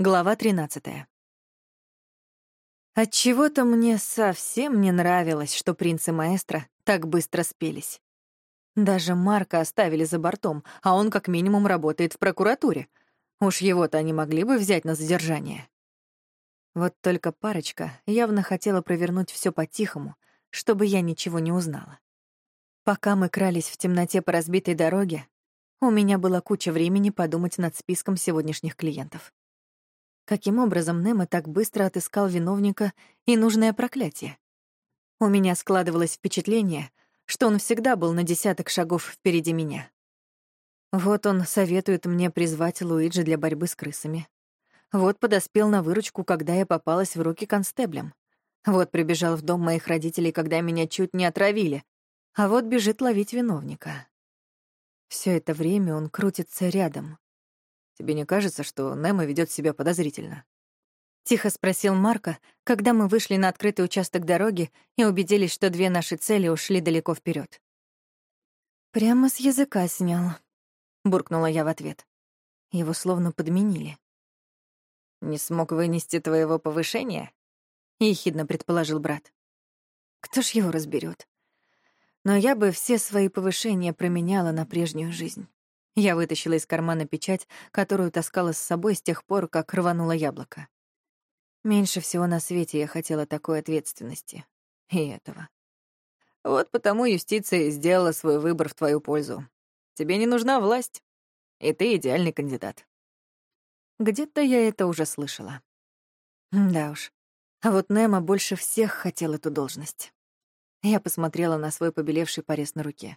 Глава 13. Отчего-то мне совсем не нравилось, что принц и маэстро так быстро спелись. Даже Марка оставили за бортом, а он как минимум работает в прокуратуре. Уж его-то они могли бы взять на задержание. Вот только парочка явно хотела провернуть все по-тихому, чтобы я ничего не узнала. Пока мы крались в темноте по разбитой дороге, у меня была куча времени подумать над списком сегодняшних клиентов. Каким образом Немо так быстро отыскал виновника и нужное проклятие? У меня складывалось впечатление, что он всегда был на десяток шагов впереди меня. Вот он советует мне призвать Луиджи для борьбы с крысами. Вот подоспел на выручку, когда я попалась в руки констеблям. Вот прибежал в дом моих родителей, когда меня чуть не отравили. А вот бежит ловить виновника. Все это время он крутится рядом, Тебе не кажется, что Немо ведет себя подозрительно?» Тихо спросил Марка, когда мы вышли на открытый участок дороги и убедились, что две наши цели ушли далеко вперед. «Прямо с языка снял», — буркнула я в ответ. Его словно подменили. «Не смог вынести твоего повышения?» — ехидно предположил брат. «Кто ж его разберет? Но я бы все свои повышения променяла на прежнюю жизнь». Я вытащила из кармана печать, которую таскала с собой с тех пор, как рвануло яблоко. Меньше всего на свете я хотела такой ответственности. И этого. Вот потому юстиция сделала свой выбор в твою пользу. Тебе не нужна власть, и ты идеальный кандидат. Где-то я это уже слышала. Да уж. А вот Немо больше всех хотел эту должность. Я посмотрела на свой побелевший порез на руке.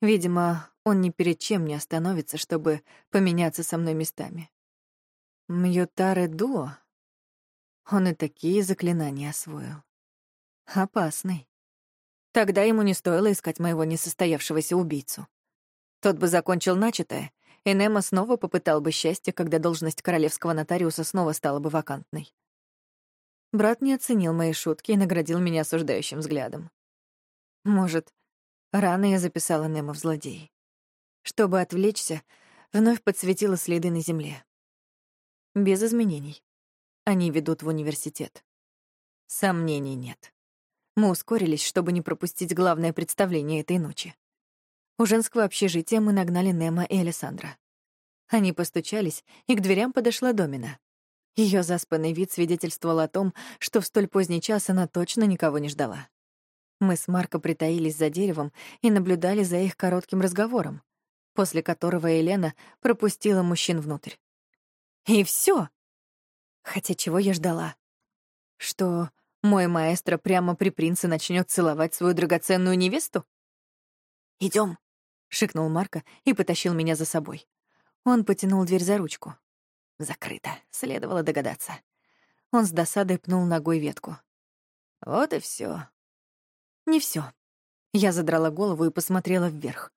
Видимо, он ни перед чем не остановится, чтобы поменяться со мной местами. Мьютаре Дуо? Он и такие заклинания освоил. Опасный. Тогда ему не стоило искать моего несостоявшегося убийцу. Тот бы закончил начатое, и Немо снова попытал бы счастье, когда должность королевского нотариуса снова стала бы вакантной. Брат не оценил мои шутки и наградил меня осуждающим взглядом. Может, Рано я записала Немо в злодеи. Чтобы отвлечься, вновь подсветила следы на земле. Без изменений. Они ведут в университет. Сомнений нет. Мы ускорились, чтобы не пропустить главное представление этой ночи. У женского общежития мы нагнали Немо и Александра. Они постучались, и к дверям подошла Домина. Ее заспанный вид свидетельствовал о том, что в столь поздний час она точно никого не ждала. Мы с Марко притаились за деревом и наблюдали за их коротким разговором, после которого Елена пропустила мужчин внутрь. И все. Хотя чего я ждала? Что мой маэстро прямо при принце начнет целовать свою драгоценную невесту? Идем, шикнул Марко и потащил меня за собой. Он потянул дверь за ручку. Закрыто, следовало догадаться. Он с досадой пнул ногой ветку. Вот и все. Не все. Я задрала голову и посмотрела вверх.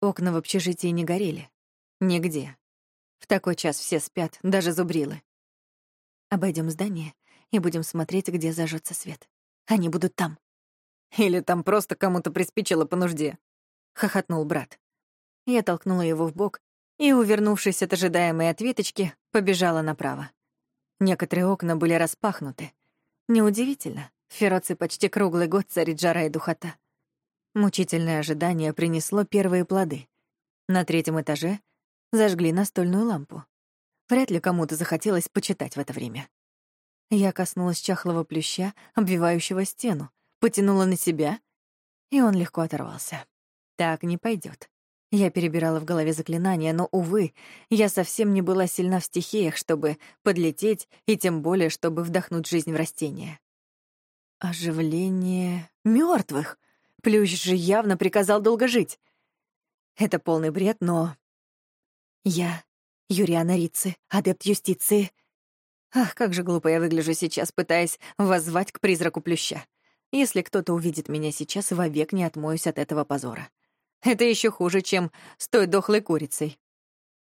Окна в общежитии не горели. Нигде. В такой час все спят, даже зубрилы. Обойдем здание и будем смотреть, где зажжется свет. Они будут там. Или там просто кому-то приспичило по нужде. Хохотнул брат. Я толкнула его в бок и, увернувшись от ожидаемой ответочки, побежала направо. Некоторые окна были распахнуты. Неудивительно. В Фероце почти круглый год царит жара и духота. Мучительное ожидание принесло первые плоды. На третьем этаже зажгли настольную лампу. Вряд ли кому-то захотелось почитать в это время. Я коснулась чахлого плюща, обвивающего стену, потянула на себя, и он легко оторвался. Так не пойдет. Я перебирала в голове заклинания, но, увы, я совсем не была сильна в стихиях, чтобы подлететь и тем более, чтобы вдохнуть жизнь в растения. Оживление мертвых. Плющ же явно приказал долго жить. Это полный бред, но... Я, Юриана Рицци, адепт юстиции. Ах, как же глупо я выгляжу сейчас, пытаясь воззвать к призраку плюща. Если кто-то увидит меня сейчас, вовек не отмоюсь от этого позора. Это еще хуже, чем с той дохлой курицей.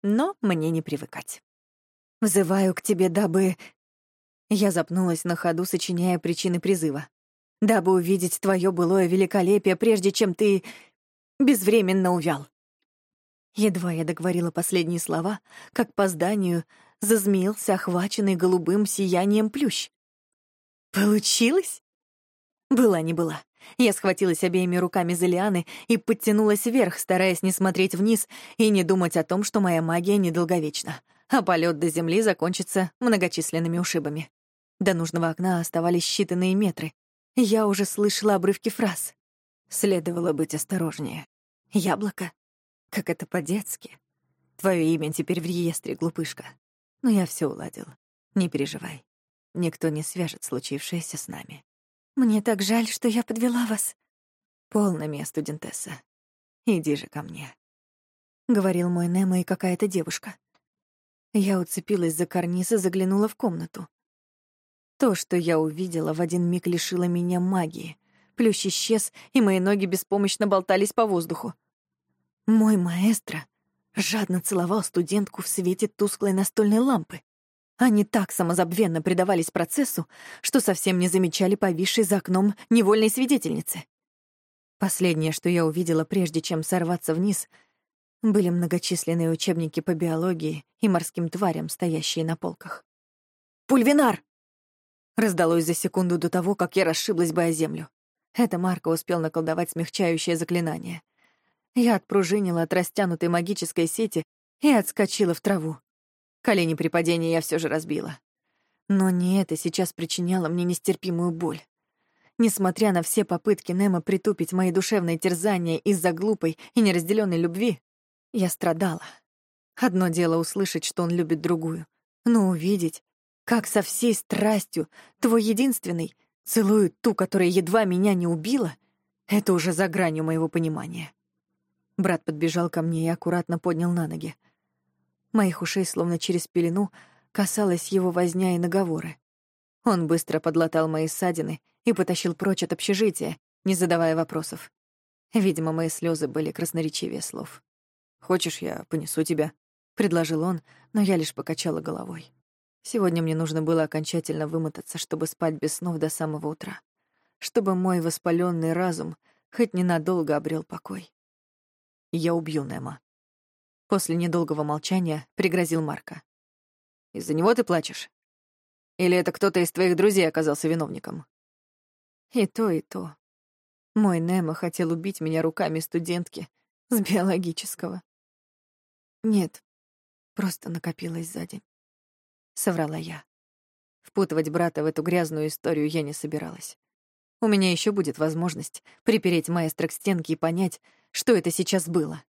Но мне не привыкать. Взываю к тебе, дабы я запнулась на ходу, сочиняя причины призыва. «Дабы увидеть твое былое великолепие, прежде чем ты безвременно увял». Едва я договорила последние слова, как по зданию зазмеился охваченный голубым сиянием плющ. Получилось? Была не была. Я схватилась обеими руками за лианы и подтянулась вверх, стараясь не смотреть вниз и не думать о том, что моя магия недолговечна, а полет до земли закончится многочисленными ушибами. До нужного окна оставались считанные метры. Я уже слышала обрывки фраз. Следовало быть осторожнее. Яблоко? Как это по-детски. Твое имя теперь в реестре, глупышка. Но я все уладил. Не переживай. Никто не свяжет случившееся с нами. Мне так жаль, что я подвела вас. Полно мест, студентесса. Иди же ко мне. Говорил мой Немо и какая-то девушка. Я уцепилась за карниз и заглянула в комнату. То, что я увидела, в один миг лишило меня магии. Плющ исчез, и мои ноги беспомощно болтались по воздуху. Мой маэстро жадно целовал студентку в свете тусклой настольной лампы. Они так самозабвенно предавались процессу, что совсем не замечали повисшей за окном невольной свидетельницы. Последнее, что я увидела, прежде чем сорваться вниз, были многочисленные учебники по биологии и морским тварям, стоящие на полках. «Пульвинар!» Раздалось за секунду до того, как я расшиблась бы о землю. Это Марко успел наколдовать смягчающее заклинание. Я отпружинила от растянутой магической сети и отскочила в траву. Колени при падении я все же разбила. Но не это сейчас причиняло мне нестерпимую боль. Несмотря на все попытки Немо притупить мои душевные терзания из-за глупой и неразделенной любви, я страдала. Одно дело услышать, что он любит другую, но увидеть, как со всей страстью твой единственный целует ту, которая едва меня не убила, это уже за гранью моего понимания. Брат подбежал ко мне и аккуратно поднял на ноги. Моих ушей, словно через пелену, касалась его возня и наговоры. Он быстро подлатал мои ссадины и потащил прочь от общежития, не задавая вопросов. Видимо, мои слезы были красноречивее слов. «Хочешь, я понесу тебя?» — предложил он, но я лишь покачала головой. Сегодня мне нужно было окончательно вымотаться, чтобы спать без снов до самого утра. Чтобы мой воспаленный разум хоть ненадолго обрел покой. Я убью Немо. После недолгого молчания пригрозил Марка. «Из-за него ты плачешь? Или это кто-то из твоих друзей оказался виновником?» И то, и то. Мой Немо хотел убить меня руками студентки с биологического. Нет, просто накопилось за день. Соврала я. Впутывать брата в эту грязную историю я не собиралась. У меня еще будет возможность припереть маэстро к стенке и понять, что это сейчас было.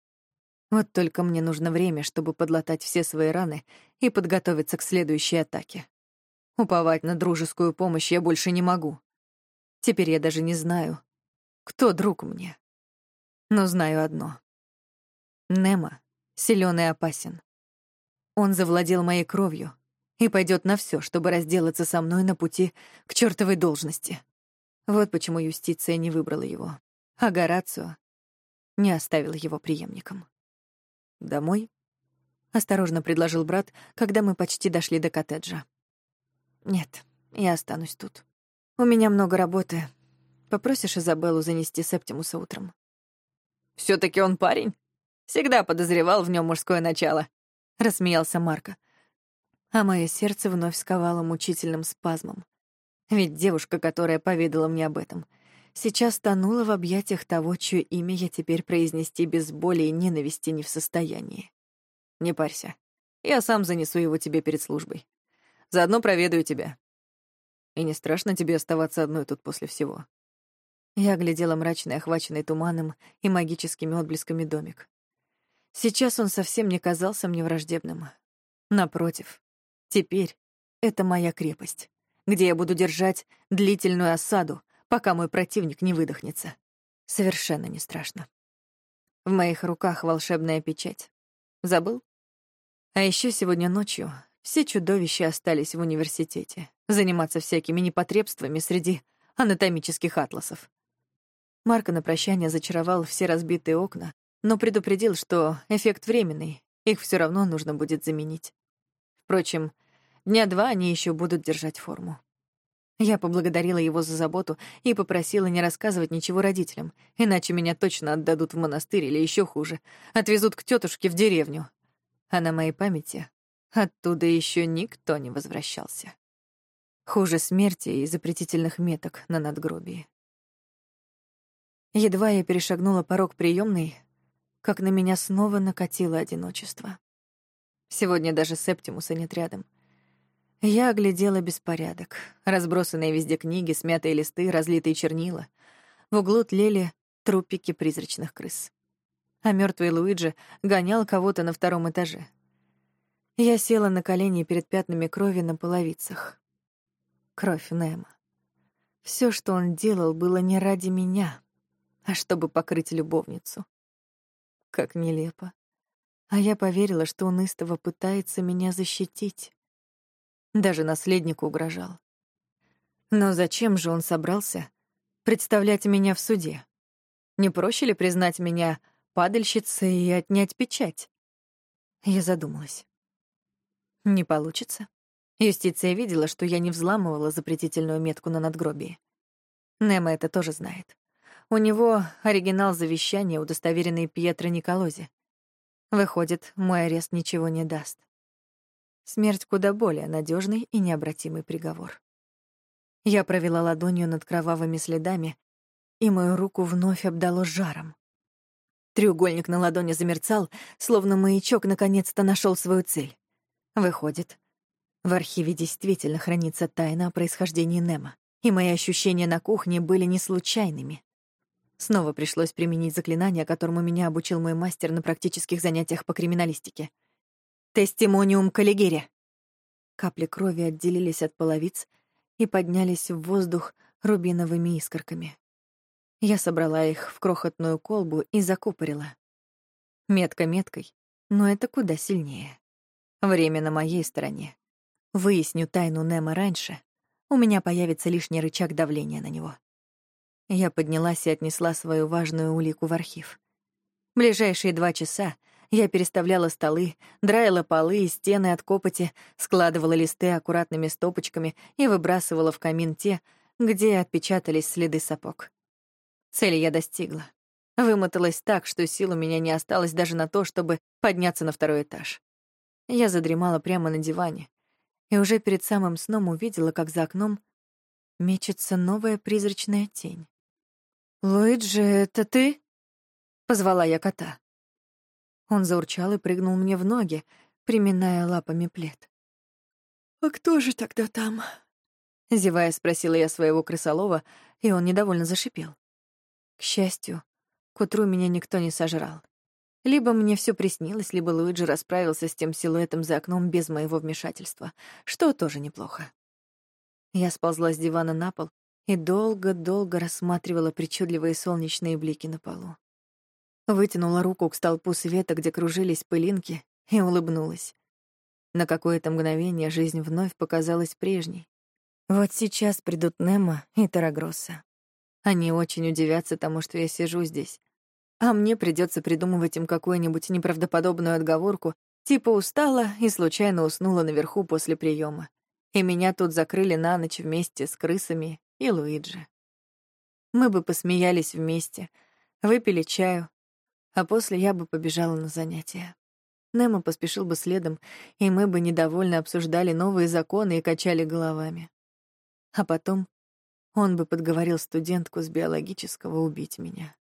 Вот только мне нужно время, чтобы подлатать все свои раны и подготовиться к следующей атаке. Уповать на дружескую помощь я больше не могу. Теперь я даже не знаю, кто друг мне. Но знаю одно. Немо силён и опасен. Он завладел моей кровью и пойдет на все, чтобы разделаться со мной на пути к чертовой должности. Вот почему юстиция не выбрала его, а Горацио не оставил его преемником. «Домой?» — осторожно предложил брат, когда мы почти дошли до коттеджа. «Нет, я останусь тут. У меня много работы. Попросишь Изабеллу занести Септимуса утром?» все таки он парень? Всегда подозревал в нем мужское начало», — рассмеялся Марко. А мое сердце вновь сковало мучительным спазмом. Ведь девушка, которая поведала мне об этом, сейчас тонула в объятиях того, чье имя я теперь произнести без боли и ненависти не в состоянии. Не парься. Я сам занесу его тебе перед службой. Заодно проведаю тебя. И не страшно тебе оставаться одной тут после всего. Я глядела мрачный, охваченный туманом и магическими отблесками домик. Сейчас он совсем не казался мне враждебным. Напротив, теперь это моя крепость, где я буду держать длительную осаду, пока мой противник не выдохнется. Совершенно не страшно. В моих руках волшебная печать. Забыл? А еще сегодня ночью все чудовища остались в университете, заниматься всякими непотребствами среди анатомических атласов. Марко на прощание зачаровал все разбитые окна, но предупредил, что эффект временный, их все равно нужно будет заменить. Впрочем, дня два они еще будут держать форму. Я поблагодарила его за заботу и попросила не рассказывать ничего родителям, иначе меня точно отдадут в монастырь или еще хуже, отвезут к тетушке в деревню. А на моей памяти Оттуда еще никто не возвращался. Хуже смерти и запретительных меток на надгробии. Едва я перешагнула порог приемной, как на меня снова накатило одиночество. Сегодня даже Септимуса нет рядом. Я оглядела беспорядок. Разбросанные везде книги, смятые листы, разлитые чернила. В углу тлели трупики призрачных крыс. А мертвый Луиджи гонял кого-то на втором этаже. Я села на колени перед пятнами крови на половицах. Кровь Немо. Все, что он делал, было не ради меня, а чтобы покрыть любовницу. Как нелепо. А я поверила, что он истово пытается меня защитить. Даже наследнику угрожал. Но зачем же он собрался представлять меня в суде? Не проще ли признать меня падальщицей и отнять печать? Я задумалась. Не получится. Юстиция видела, что я не взламывала запретительную метку на надгробии. Немо это тоже знает. У него оригинал завещания, удостоверенный Пьетро Николози. Выходит, мой арест ничего не даст. Смерть куда более надежный и необратимый приговор. Я провела ладонью над кровавыми следами, и мою руку вновь обдало жаром. Треугольник на ладони замерцал, словно маячок наконец-то нашел свою цель. Выходит, в архиве действительно хранится тайна о происхождении Немо, и мои ощущения на кухне были не случайными. Снова пришлось применить заклинание, которому меня обучил мой мастер на практических занятиях по криминалистике. «Тестимониум коллегере». Капли крови отделились от половиц и поднялись в воздух рубиновыми искорками. Я собрала их в крохотную колбу и закупорила. Метка меткой, но это куда сильнее. Время на моей стороне. Выясню тайну Немо раньше, у меня появится лишний рычаг давления на него. Я поднялась и отнесла свою важную улику в архив. Ближайшие два часа я переставляла столы, драила полы и стены от копоти, складывала листы аккуратными стопочками и выбрасывала в камин те, где отпечатались следы сапог. Цели я достигла. Вымоталась так, что сил у меня не осталось даже на то, чтобы подняться на второй этаж. Я задремала прямо на диване и уже перед самым сном увидела, как за окном мечется новая призрачная тень. «Луиджи, это ты?» — позвала я кота. Он заурчал и прыгнул мне в ноги, приминая лапами плед. «А кто же тогда там?» Зевая, спросила я своего крысолова, и он недовольно зашипел. К счастью, к утру меня никто не сожрал. Либо мне все приснилось, либо Луиджи расправился с тем силуэтом за окном без моего вмешательства, что тоже неплохо. Я сползла с дивана на пол и долго-долго рассматривала причудливые солнечные блики на полу. Вытянула руку к столпу света, где кружились пылинки, и улыбнулась. На какое-то мгновение жизнь вновь показалась прежней. Вот сейчас придут Немо и Тарагросса. Они очень удивятся тому, что я сижу здесь. А мне придется придумывать им какую-нибудь неправдоподобную отговорку, типа устала и случайно уснула наверху после приема. И меня тут закрыли на ночь вместе с крысами и Луиджи. Мы бы посмеялись вместе, выпили чаю, а после я бы побежала на занятия. Немо поспешил бы следом, и мы бы недовольно обсуждали новые законы и качали головами. А потом он бы подговорил студентку с биологического убить меня.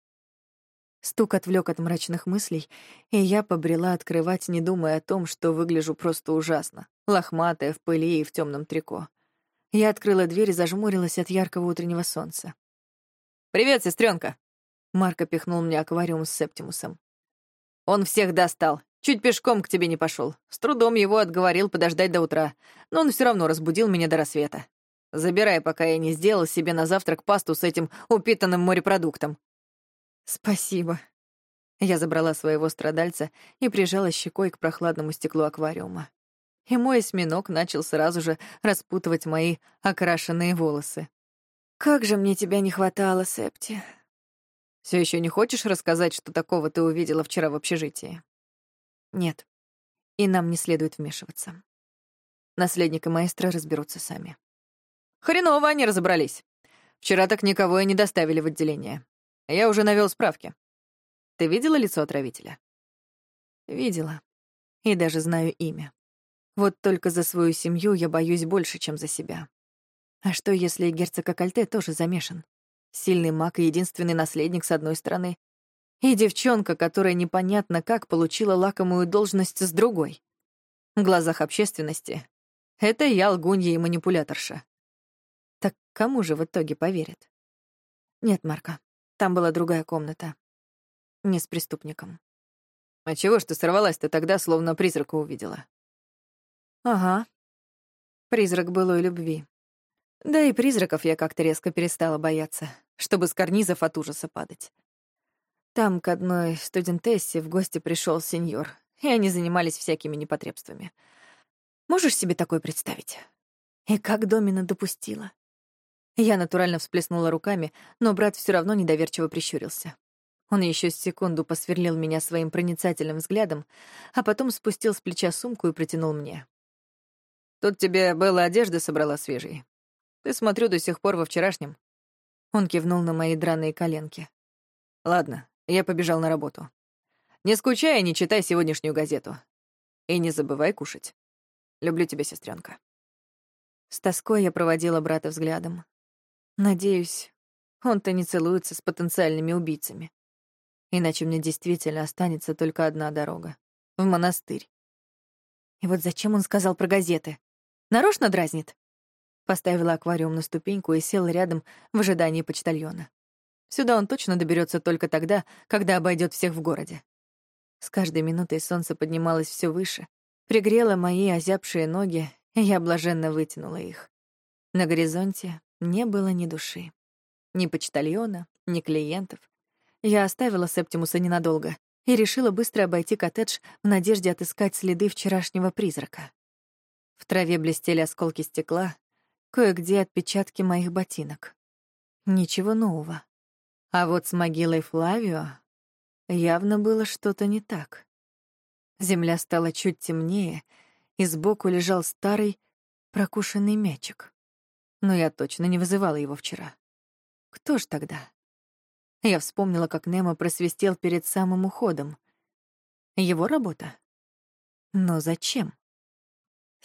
Стук отвлек от мрачных мыслей, и я побрела открывать, не думая о том, что выгляжу просто ужасно, лохматая, в пыли и в темном трико. Я открыла дверь и зажмурилась от яркого утреннего солнца. «Привет, сестренка! Марко пихнул мне аквариум с Септимусом. «Он всех достал. Чуть пешком к тебе не пошел. С трудом его отговорил подождать до утра, но он все равно разбудил меня до рассвета. Забирай, пока я не сделал себе на завтрак пасту с этим упитанным морепродуктом». «Спасибо». Я забрала своего страдальца и прижала щекой к прохладному стеклу аквариума и мой осьминог начал сразу же распутывать мои окрашенные волосы. «Как же мне тебя не хватало, Септи!» Все еще не хочешь рассказать, что такого ты увидела вчера в общежитии?» «Нет, и нам не следует вмешиваться. Наследник и маэстро разберутся сами». «Хреново они разобрались. Вчера так никого и не доставили в отделение. Я уже навел справки. Ты видела лицо отравителя?» «Видела. И даже знаю имя. Вот только за свою семью я боюсь больше, чем за себя. А что, если герцог Акальте тоже замешан? Сильный маг и единственный наследник с одной стороны, и девчонка, которая непонятно как получила лакомую должность с другой. В глазах общественности это я лгунья и манипуляторша. Так кому же в итоге поверят? Нет, Марка, там была другая комната. Не с преступником. А чего ж ты сорвалась-то тогда, словно призрака увидела? Ага. Призрак былой любви. Да и призраков я как-то резко перестала бояться, чтобы с карнизов от ужаса падать. Там к одной студентессе в гости пришел сеньор, и они занимались всякими непотребствами. Можешь себе такое представить? И как Домина допустила? Я натурально всплеснула руками, но брат все равно недоверчиво прищурился. Он еще секунду посверлил меня своим проницательным взглядом, а потом спустил с плеча сумку и протянул мне. «Тут тебе Белла одежды собрала свежей. Ты, смотрю, до сих пор во вчерашнем». Он кивнул на мои драные коленки. «Ладно, я побежал на работу. Не скучай и не читай сегодняшнюю газету. И не забывай кушать. Люблю тебя, сестренка. С тоской я проводила брата взглядом. Надеюсь, он-то не целуется с потенциальными убийцами. Иначе мне действительно останется только одна дорога — в монастырь. И вот зачем он сказал про газеты? Нарочно дразнит? Поставила аквариум на ступеньку и села рядом в ожидании почтальона. Сюда он точно доберется только тогда, когда обойдет всех в городе. С каждой минутой солнце поднималось все выше, пригрело мои озябшие ноги, и я блаженно вытянула их. На горизонте не было ни души. Ни почтальона, ни клиентов, я оставила Септимуса ненадолго и решила быстро обойти коттедж в надежде отыскать следы вчерашнего призрака. В траве блестели осколки стекла, кое-где отпечатки моих ботинок. Ничего нового. А вот с могилой Флавио явно было что-то не так. Земля стала чуть темнее, и сбоку лежал старый прокушенный мячик. Но я точно не вызывала его вчера. Кто ж тогда? Я вспомнила, как Немо просвистел перед самым уходом. Его работа? Но зачем?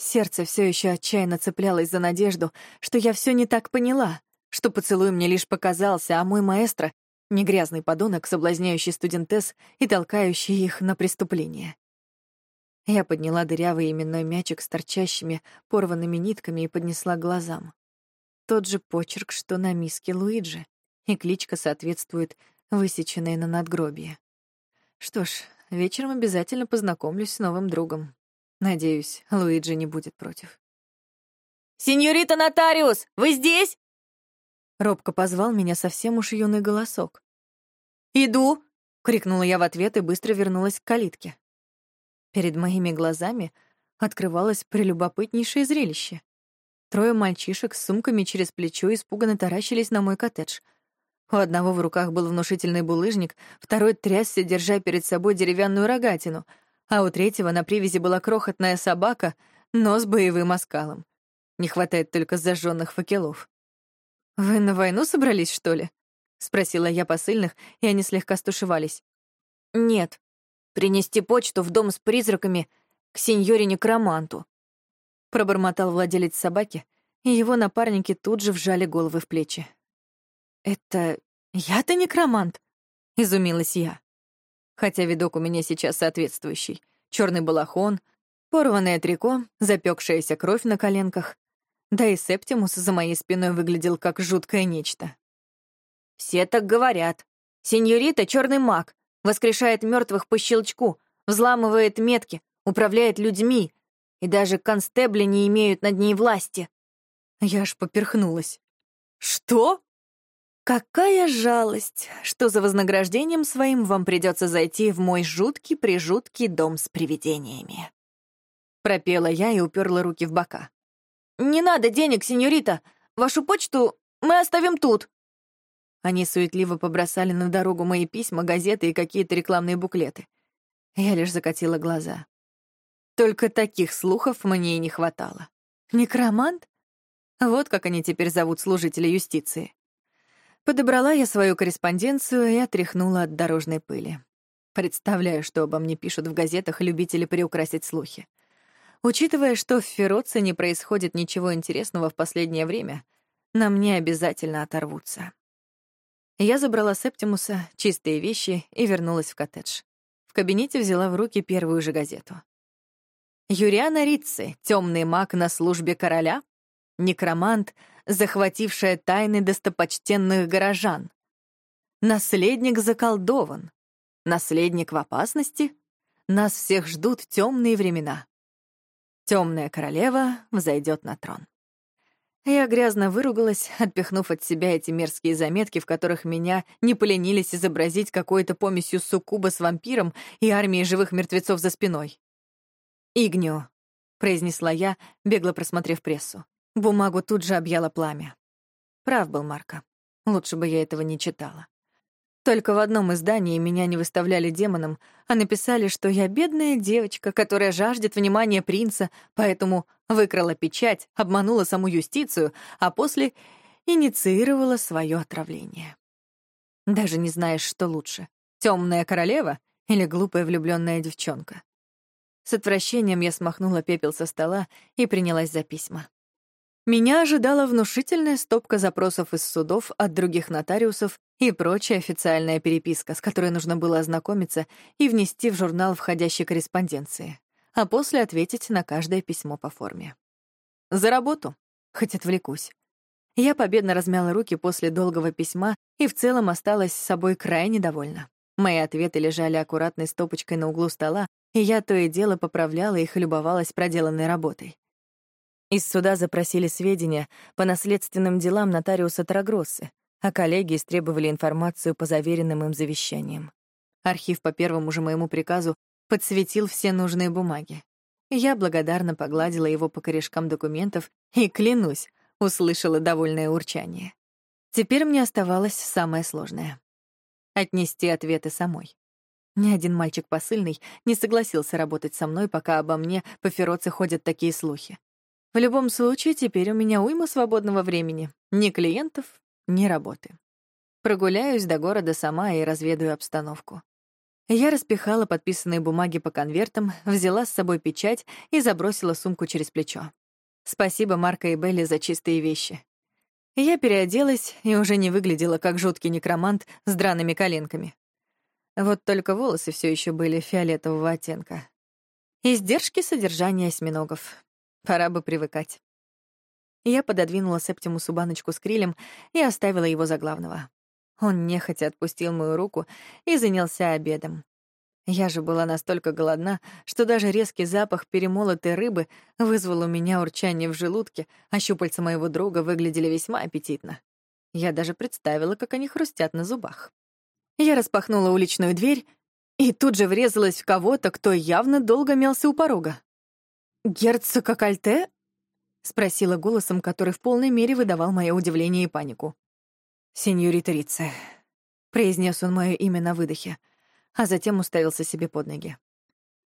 Сердце все еще отчаянно цеплялось за надежду, что я все не так поняла, что поцелуй мне лишь показался, а мой маэстро — не грязный подонок, соблазняющий студентес и толкающий их на преступление. Я подняла дырявый именной мячик с торчащими, порванными нитками и поднесла глазам. Тот же почерк, что на миске Луиджи и кличка соответствует высеченной на надгробие. Что ж, вечером обязательно познакомлюсь с новым другом. Надеюсь, Луиджи не будет против. «Сеньорита Нотариус, вы здесь?» Робко позвал меня совсем уж юный голосок. «Иду!» — крикнула я в ответ и быстро вернулась к калитке. Перед моими глазами открывалось прелюбопытнейшее зрелище. Трое мальчишек с сумками через плечо испуганно таращились на мой коттедж — у одного в руках был внушительный булыжник, второй трясся, держа перед собой деревянную рогатину, а у третьего на привязи была крохотная собака, но с боевым оскалом. Не хватает только зажженных факелов. «Вы на войну собрались, что ли?» — спросила я посыльных, и они слегка стушевались. «Нет. Принести почту в дом с призраками к сеньоре-некроманту», — пробормотал владелец собаки, и его напарники тут же вжали головы в плечи. «Это я-то некромант?» — изумилась я. Хотя видок у меня сейчас соответствующий. черный балахон, порванное трико, запекшаяся кровь на коленках. Да и Септимус за моей спиной выглядел как жуткое нечто. «Все так говорят. Сеньорита — черный маг, воскрешает мертвых по щелчку, взламывает метки, управляет людьми, и даже констебли не имеют над ней власти». Я аж поперхнулась. «Что?» Какая жалость, что за вознаграждением своим вам придется зайти в мой жуткий-прижуткий дом с привидениями. Пропела я и уперла руки в бока. «Не надо денег, сеньорита! Вашу почту мы оставим тут!» Они суетливо побросали на дорогу мои письма, газеты и какие-то рекламные буклеты. Я лишь закатила глаза. Только таких слухов мне и не хватало. Некромант? Вот как они теперь зовут служителя юстиции. Подобрала я свою корреспонденцию и отряхнула от дорожной пыли. Представляю, что обо мне пишут в газетах любители приукрасить слухи. Учитывая, что в Фероце не происходит ничего интересного в последнее время, на мне обязательно оторвутся. Я забрала Септимуса, чистые вещи и вернулась в коттедж. В кабинете взяла в руки первую же газету. Юриана Рицци, темный маг на службе короля, некромант, захватившая тайны достопочтенных горожан. Наследник заколдован. Наследник в опасности. Нас всех ждут темные времена. Темная королева взойдет на трон. Я грязно выругалась, отпихнув от себя эти мерзкие заметки, в которых меня не поленились изобразить какой-то помесью суккуба с вампиром и армией живых мертвецов за спиной. «Игнио», — произнесла я, бегло просмотрев прессу. Бумагу тут же объяло пламя. Прав был Марко. Лучше бы я этого не читала. Только в одном издании меня не выставляли демоном, а написали, что я бедная девочка, которая жаждет внимания принца, поэтому выкрала печать, обманула саму юстицию, а после инициировала свое отравление. Даже не знаешь, что лучше — темная королева или глупая влюбленная девчонка. С отвращением я смахнула пепел со стола и принялась за письма. Меня ожидала внушительная стопка запросов из судов от других нотариусов и прочая официальная переписка, с которой нужно было ознакомиться и внести в журнал входящей корреспонденции, а после ответить на каждое письмо по форме. За работу, хоть отвлекусь. Я победно размяла руки после долгого письма и в целом осталась с собой крайне довольна. Мои ответы лежали аккуратной стопочкой на углу стола, и я то и дело поправляла их и любовалась проделанной работой. Из суда запросили сведения по наследственным делам нотариуса Тарагроссы, а коллеги истребовали информацию по заверенным им завещаниям. Архив по первому же моему приказу подсветил все нужные бумаги. Я благодарно погладила его по корешкам документов и, клянусь, услышала довольное урчание. Теперь мне оставалось самое сложное — отнести ответы самой. Ни один мальчик посыльный не согласился работать со мной, пока обо мне по Фероце ходят такие слухи. В любом случае, теперь у меня уйма свободного времени. Ни клиентов, ни работы. Прогуляюсь до города сама и разведаю обстановку. Я распихала подписанные бумаги по конвертам, взяла с собой печать и забросила сумку через плечо. Спасибо Марка и Белли за чистые вещи. Я переоделась и уже не выглядела как жуткий некромант с драными коленками. Вот только волосы все еще были фиолетового оттенка. Издержки содержания осьминогов. Пора бы привыкать. Я пододвинула Септимусу баночку с крилем и оставила его за главного. Он нехотя отпустил мою руку и занялся обедом. Я же была настолько голодна, что даже резкий запах перемолотой рыбы вызвал у меня урчание в желудке, а щупальца моего друга выглядели весьма аппетитно. Я даже представила, как они хрустят на зубах. Я распахнула уличную дверь и тут же врезалась в кого-то, кто явно долго мялся у порога. «Герцог Акальте?» — спросила голосом, который в полной мере выдавал мое удивление и панику. «Сеньорита Рице», — произнес он мое имя на выдохе, а затем уставился себе под ноги.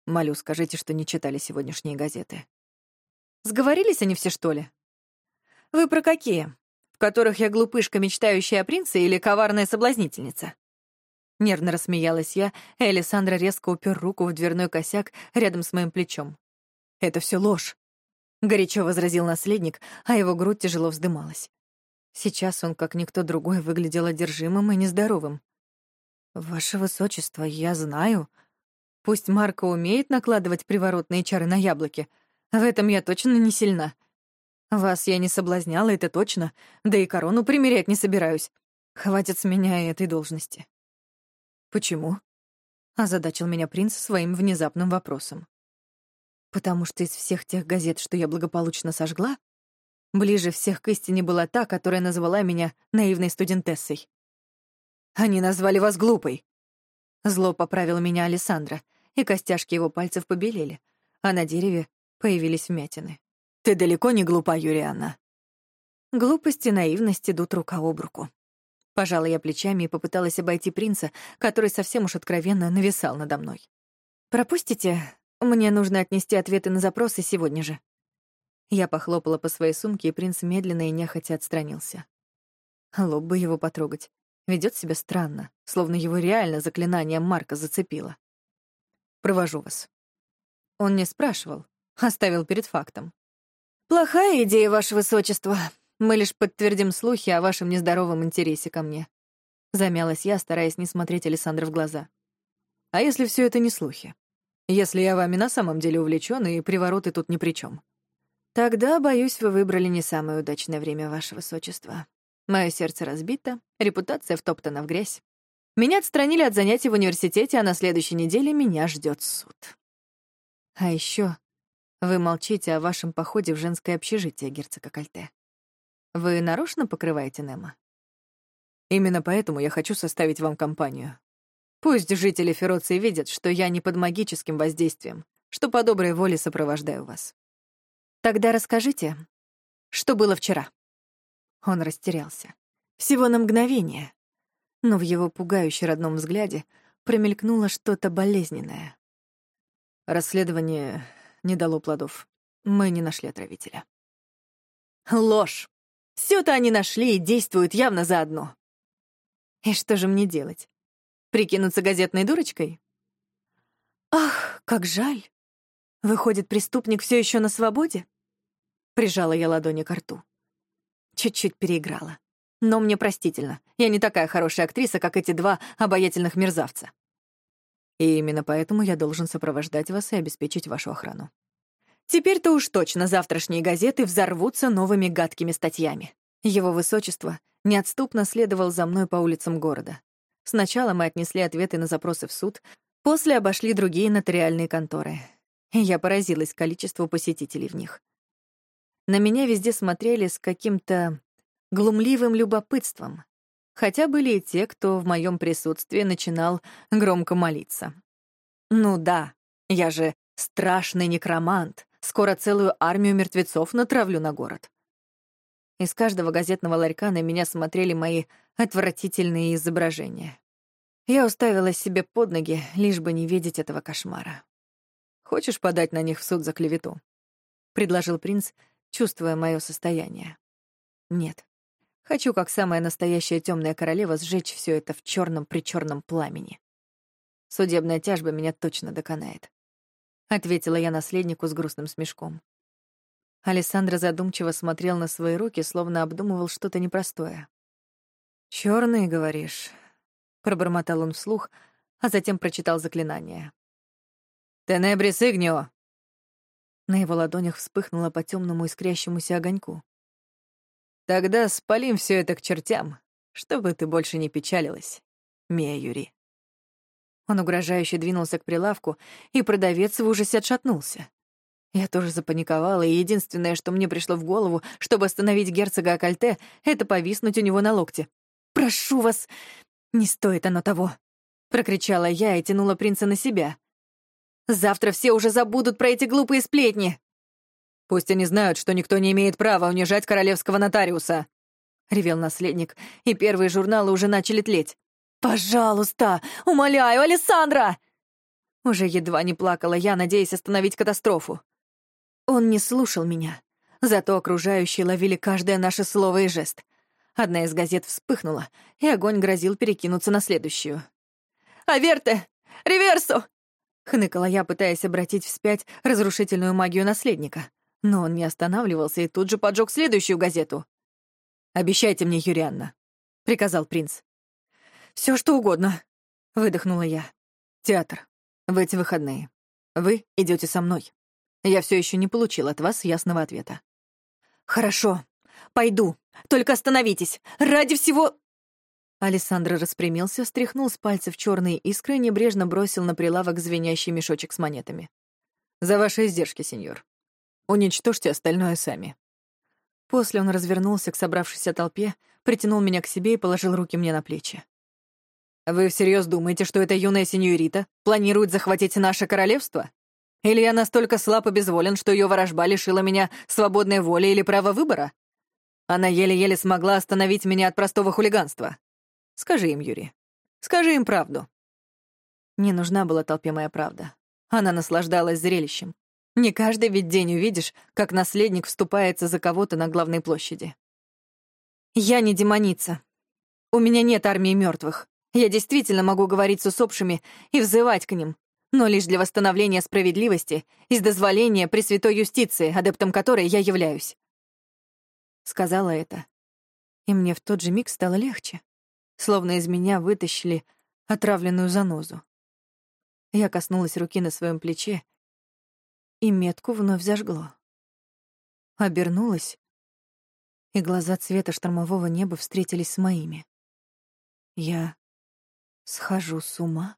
«Молю, скажите, что не читали сегодняшние газеты». «Сговорились они все, что ли?» «Вы про какие? В которых я глупышка, мечтающая о принце, или коварная соблазнительница?» Нервно рассмеялась я, и Александра резко упер руку в дверной косяк рядом с моим плечом. Это все ложь. Горячо возразил наследник, а его грудь тяжело вздымалась. Сейчас он, как никто другой, выглядел одержимым и нездоровым. «Ваше высочество, я знаю. Пусть Марко умеет накладывать приворотные чары на яблоки, в этом я точно не сильна. Вас я не соблазняла, это точно, да и корону примерять не собираюсь. Хватит с меня и этой должности». «Почему?» — озадачил меня принц своим внезапным вопросом. Потому что из всех тех газет, что я благополучно сожгла, ближе всех к истине была та, которая назвала меня наивной студентессой. «Они назвали вас глупой!» Зло поправила меня Александра, и костяшки его пальцев побелели, а на дереве появились вмятины. «Ты далеко не глупа, Юрианна». Глупость и наивность идут рука об руку. Пожала я плечами и попыталась обойти принца, который совсем уж откровенно нависал надо мной. «Пропустите, мне нужно отнести ответы на запросы сегодня же. Я похлопала по своей сумке, и принц медленно и нехотя отстранился. Лоб бы его потрогать. Ведет себя странно, словно его реально заклинанием Марка зацепило. «Провожу вас». Он не спрашивал, Оставил перед фактом. «Плохая идея, Ваше Высочество. Мы лишь подтвердим слухи о вашем нездоровом интересе ко мне». Замялась я, стараясь не смотреть Александру в глаза. «А если все это не слухи? Если я вами на самом деле увлечен, и привороты тут ни при чем. Тогда, боюсь, вы выбрали не самое удачное время, Ваше Высочество. Мое сердце разбито, репутация втоптана в грязь. Меня отстранили от занятий в университете, а на следующей неделе меня ждет суд. А еще вы молчите о вашем походе в женское общежитие, герцога Кальте. Вы нарочно покрываете Немо? Именно поэтому я хочу составить вам компанию. Пусть жители Фероции видят, что я не под магическим воздействием, что по доброй воле сопровождаю вас. Тогда расскажите, что было вчера. Он растерялся. Всего на мгновение. Но в его пугающе родном взгляде промелькнуло что-то болезненное. Расследование не дало плодов. Мы не нашли отравителя. Ложь! Все-то они нашли и действуют явно заодно. И что же мне делать? Прикинуться газетной дурочкой? Ах, как жаль. Выходит, преступник все еще на свободе? Прижала я ладони к рту. Чуть-чуть переиграла. Но мне простительно. Я не такая хорошая актриса, как эти два обаятельных мерзавца. И именно поэтому я должен сопровождать вас и обеспечить вашу охрану. Теперь-то уж точно завтрашние газеты взорвутся новыми гадкими статьями. Его высочество неотступно следовал за мной по улицам города. Сначала мы отнесли ответы на запросы в суд, после обошли другие нотариальные конторы. Я поразилась количеству посетителей в них. На меня везде смотрели с каким-то глумливым любопытством, хотя были и те, кто в моем присутствии начинал громко молиться. Ну да, я же страшный некромант, Скоро целую армию мертвецов натравлю на город. Из каждого газетного ларька на меня смотрели мои отвратительные изображения. Я уставилась себе под ноги, лишь бы не видеть этого кошмара. «Хочешь подать на них в суд за клевету?» — предложил принц, чувствуя мое состояние. «Нет. Хочу, как самая настоящая темная королева, сжечь все это в черном причерном пламени. Судебная тяжба меня точно доконает ответила я наследнику с грустным смешком. Александр задумчиво смотрел на свои руки, словно обдумывал что-то непростое. «Чёрные, говоришь?» — пробормотал он вслух, а затем прочитал заклинание. «Тенебрис игнио!» На его ладонях вспыхнуло по темному искрящемуся огоньку. «Тогда спалим все это к чертям, чтобы ты больше не печалилась, Мия Юри». Он угрожающе двинулся к прилавку, и продавец в ужасе отшатнулся. Я тоже запаниковала, и единственное, что мне пришло в голову, чтобы остановить герцога Акальте, это повиснуть у него на локте. «Прошу вас, не стоит оно того!» — прокричала я и тянула принца на себя. «Завтра все уже забудут про эти глупые сплетни!» «Пусть они знают, что никто не имеет права унижать королевского нотариуса!» — ревел наследник, и первые журналы уже начали тлеть. «Пожалуйста! Умоляю, Александра!» Уже едва не плакала я, надеясь остановить катастрофу. Он не слушал меня, зато окружающие ловили каждое наше слово и жест. Одна из газет вспыхнула, и огонь грозил перекинуться на следующую. «Аверте! Реверсу!» — хныкала я, пытаясь обратить вспять разрушительную магию наследника. Но он не останавливался и тут же поджег следующую газету. «Обещайте мне, Юрианна», — приказал принц. Все что угодно», — выдохнула я. «Театр. В эти выходные. Вы идете со мной. Я все еще не получил от вас ясного ответа». «Хорошо. Пойду. Только остановитесь. Ради всего...» Александр распрямился, стряхнул с пальцев черные искры и небрежно бросил на прилавок звенящий мешочек с монетами. «За ваши издержки, сеньор. Уничтожьте остальное сами». После он развернулся к собравшейся толпе, притянул меня к себе и положил руки мне на плечи. Вы всерьез думаете, что эта юная сеньорита планирует захватить наше королевство? Или я настолько слаб и безволен, что ее ворожба лишила меня свободной воли или права выбора? Она еле-еле смогла остановить меня от простого хулиганства. Скажи им, Юрий. Скажи им правду. Не нужна была толпе моя правда. Она наслаждалась зрелищем. Не каждый ведь день увидишь, как наследник вступается за кого-то на главной площади. Я не демоница. У меня нет армии мертвых. Я действительно могу говорить с усопшими и взывать к ним. Но лишь для восстановления справедливости и с дозволения Пресвятой Юстиции, адептом которой я являюсь. Сказала это, и мне в тот же миг стало легче, словно из меня вытащили отравленную занозу. Я коснулась руки на своем плече, и метку вновь зажгло. Обернулась, и глаза цвета штормового неба встретились с моими. Я схожу с ума?